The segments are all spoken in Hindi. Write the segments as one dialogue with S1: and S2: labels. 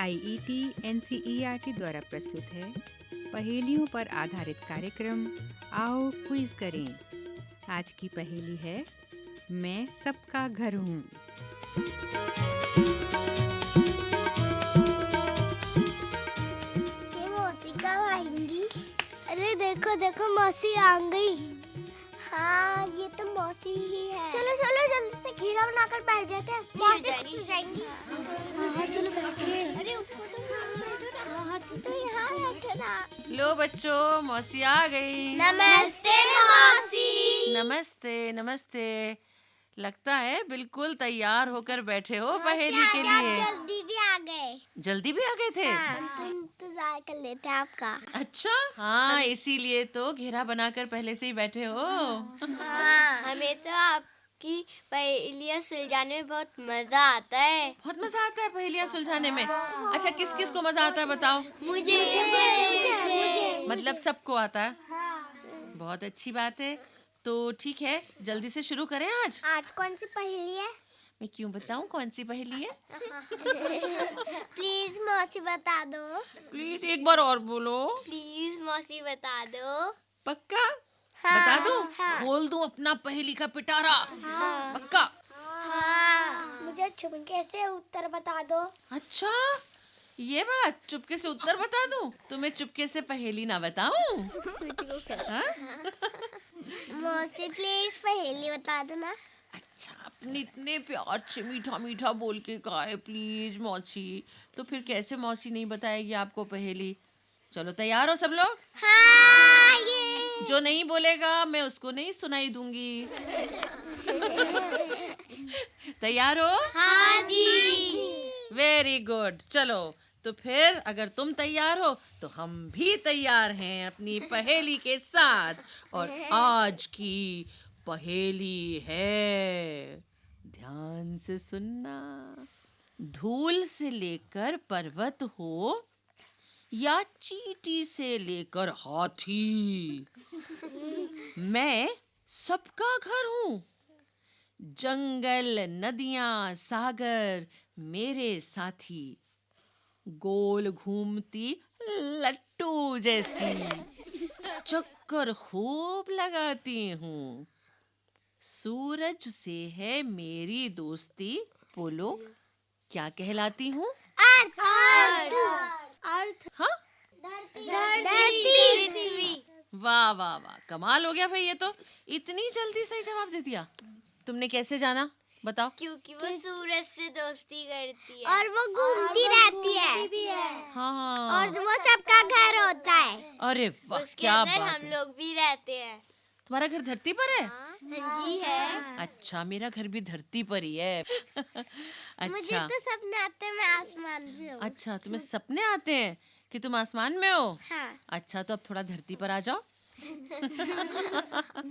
S1: आई ई टी एन सी ई द्वारा प्रस्तुत है। पहेलियों पर आधारित कार्यक्रम, आओ क्विज करें। आज की पहेली है, मैं सबका घर हूँ।
S2: अरे देखो देखो, मौसी आ गई। हाँ ये तो मौसी ही है। चलो चलो जल्दी से घिरा बनाकर बैठ जाते हैं। मौसी खुश हो जाएँगी। हाँ चलो बैठिए अरे हाँ तो यहाँ बैठो ना।
S3: लो बच्चों मौसी आ गई।
S2: नमस्ते मौसी।
S3: नमस्ते नमस्ते। लगता है बिल्कुल तैयार होकर बैठे हो पहेली के लिए।
S2: जल्दी भी आ गए।
S3: जल्दी भी आ गए थे?
S2: तो इंतज़ार कर लेते हैं आपका।
S3: अच्छा? हाँ इसीलिए तो घेरा बनाकर पहले से ही बैठे हो।
S2: हाँ।
S4: हमें तो आपकी पहेलियाँ सुलझाने में बहुत मज़ा आता है।
S3: बहुत मज़ा आता है पहेलियाँ सुलझाने में। अच्छा किस किस को मज़ा आता है बताओ?
S4: मुझे।
S2: मुझे
S3: मतलब सबको आता है। बहुत अच्छी बात है। तो ठीक है जल्दी से शुरू करें आज?
S2: आज कौन सी पहेली है?
S3: मैं क्यों बताऊँ कौन सी पहेली है
S2: प्लीज़ मौसी बता दो
S3: प्लीज़ एक बार और बोलो
S4: प्लीज़ मौसी बता दो
S3: पक्का
S2: हाँ,
S3: बता दो
S2: हाँ।
S3: खोल दूँ अपना पहेली का पिटारा हाँ, पक्का
S2: हाँ मुझे चुपके से उत्तर बता दो
S3: अच्छा ये बात चुपके से उत्तर बता दूँ तुम्हें चुपके से पहेली ना बताऊँ?
S2: मौसी प्लीज़ पहेली बता दो ना
S3: अच्छा अपने इतने प्यार से मीठा मीठा बोल के कहा है प्लीज़ मौसी। तो फिर कैसे मौसी नहीं बताएगी आपको पहेली? चलो तैयार हो सब लोग?
S2: हाँ ये।
S3: जो नहीं बोलेगा मैं उसको नहीं सुनाई दूँगी। तैयार हो?
S4: हाँ जी।
S3: वेरी गुड चलो तो फिर अगर तुम तैयार हो तो हम भी तैयार हैं अपनी पहेली के साथ। और आज की पहेली है। ध्यान से सुनना। धूल से लेकर पर्वत हो या चीटी से लेकर हाथी? मैं सबका घर हूँ। जंगल नदियाँ सागर मेरे साथी। गोल घूमती लट्टू जैसी। चक्कर खूब लगाती हूँ। सूरज से है मेरी दोस्ती। बोलो क्या कहलाती हूँ?
S2: अर्थ। अर्थ।
S3: हाँ?
S2: धरती।
S4: पृथ्वी।
S3: वाह वाह वाह कमाल हो गया भाई ये तो। इतनी जल्दी सही जवाब दे दिया। तुमने कैसे जाना? बताओ।
S4: क्योंकि वो सूरज से दोस्ती करती है।
S2: और वो घूमती रहती है।
S3: हाँ।
S2: और वो सबका घर होता है।
S3: अरे वाह क्या बात
S4: हम लोग भी रहते हैं।
S3: तुम्हारा घर धरती पर है?
S4: हाँ। जी है।
S3: अच्छा मेरा घर भी धरती पर ही है। अच्छा।
S2: मुझे तो सपने आते हैं मैं आसमान में हूँ।
S3: अच्छा तुम्हें सपने आते हैं कि तुम आसमान में हो?
S2: हाँ।
S3: अच्छा तो अब थोड़ा धरती पर आ जाओ।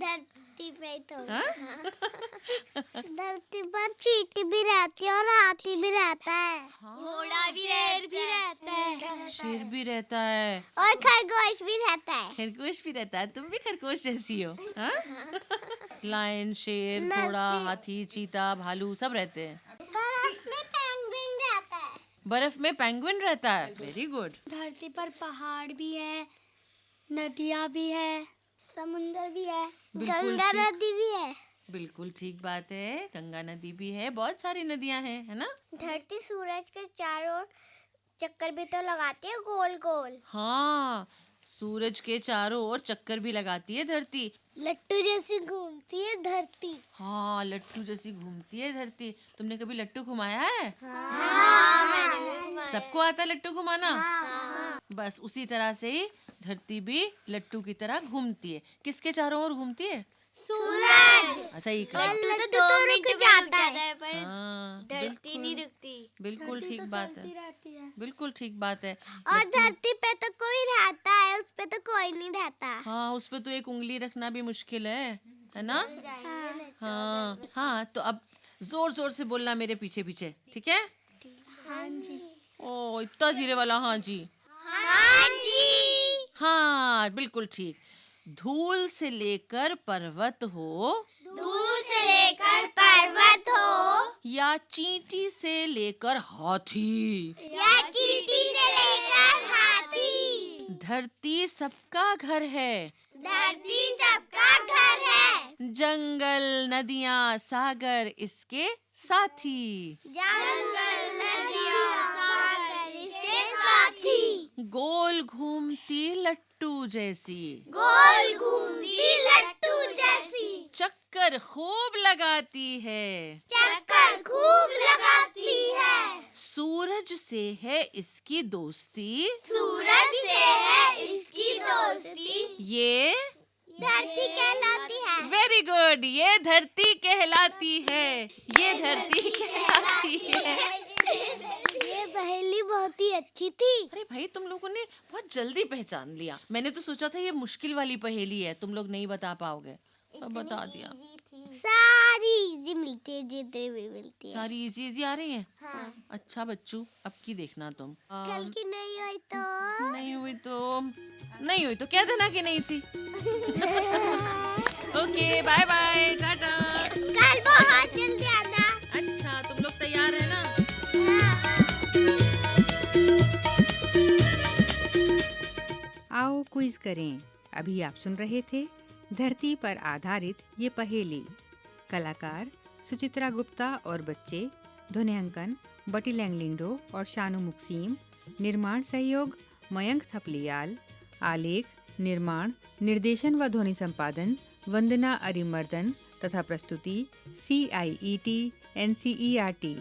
S2: धरती पे तो।
S3: हाँ?
S2: धरती पर चीटी भी रहती है और हाथी भी रहता है।
S4: घोड़ा भी शेर भी रहता है।
S3: शेर भी रहता है।
S2: और खरगोश भी रहता है।
S3: खरगोश भी रहता है। तुम भी खरगोश जैसी हो हाँ? लायन शेर घोड़ा हाथी चीता भालू सब रहते हैं।
S2: बर्फ़ में पेंगुइन रहता है।
S3: बर्फ़ में पेंगुइन रहता है? वेरी गुड
S2: धरती पर पहाड़ भी है नदियाँ भी है। समुंदर भी है गंगा नदी भी है।
S3: बिल्कुल ठीक बात है गंगा नदी भी है बहुत सारी नदियाँ हैं है ना?
S2: धरती सूरज के चारों ओर चक्कर भी तो लगाती है गोल गोल
S3: हाँ सूरज के चारों ओर चक्कर भी लगाती है धरती।
S2: लट्टू जैसी घूमती है धरती।
S3: हाँ लट्टू जैसी घूमती है धरती। तुमने कभी लट्टू घुमाया है? हाँ, हाँ, सबको आता है लट्टू घुमाना? हाँ। बस उसी तरह से ही धरती भी लट्टू की तरह घूमती है। किसके चारों ओर घूमती है?
S2: सूरज।
S3: सही कहा।
S4: लट्टू तो दो
S2: तो रुक जाता
S4: है। पर
S3: हाँ
S4: धरती नहीं रुकती।
S3: बिल्कुल ठीक बात है।
S2: है।
S3: बिल्कुल ठीक बात है।
S2: और धरती पे तो कोई रहता है उस पे तो कोई नहीं रहता।
S3: हाँ उस पे तो एक उंगली रखना भी मुश्किल है है ना? हाँ हाँ तो अब ज़ोर ज़ोर से बोलना मेरे पीछे पीछे ठीक है?
S2: हाँ जी।
S3: ओ इतना धीरे वाला हाँ जी।
S2: हाँ जी।
S3: हाँ बिल्कुल ठीक। धूल से लेकर पर्वत हो।
S4: धूल से लेकर पर्वत हो।
S3: या चींटी से लेकर हाथी।
S2: या चींटी से लेकर हाथी।
S3: धरती सबका घर है।
S2: धरती सबका घर है।
S3: जंगल नदियाँ सागर इसके साथी।
S2: जंगल नदियाँ साथी
S3: गोल घूमती लट्टू जैसी।
S2: गोल घूमती लट्टू जैसी।
S3: चक्कर खूब लगाती है।
S2: चक्कर खूब लगाती है।
S3: सूरज से है इसकी दोस्ती।
S2: सूरज से है इसकी दोस्ती।
S3: ये
S2: धरती कहलाती है।
S3: वेरी गुड ये धरती कहलाती है। ये धरती कहलाती है।
S2: ये पहेली बहुत ही अच्छी थी।
S3: अरे भाई तुम लोगों ने बहुत जल्दी पहचान लिया। मैंने तो सोचा था ये मुश्किल वाली पहेली है तुम लोग नहीं बता पाओगे। अब बता दिया।
S2: सारी इजी मिलती है जितनी भी मिलती है।
S3: सारी इजी इजी आ रही है?
S2: हाँ।
S3: अच्छा बच्चू अब की देखना तुम।
S2: आ, कल की नहीं हुई तो?
S3: नहीं हुई तो? नहीं हुई तो कह देना कि नहीं थी। Okay bye bye tata.
S2: कल बहुत जल्दी
S1: क्विज करें। अभी आप सुन रहे थे धरती पर आधारित ये पहेली। कलाकार सुचित्रा गुप्ता और बच्चे ध्वनियांकन बटी लैंगलिंगडो और शानू मुक्सीम। निर्माण सहयोग मयंक थपलियाल। आलेख, निर्माण, निर्देशन व ध्वनि संपादन वंदना अरिमर्दन तथा प्रस्तुति C I E T N C E R T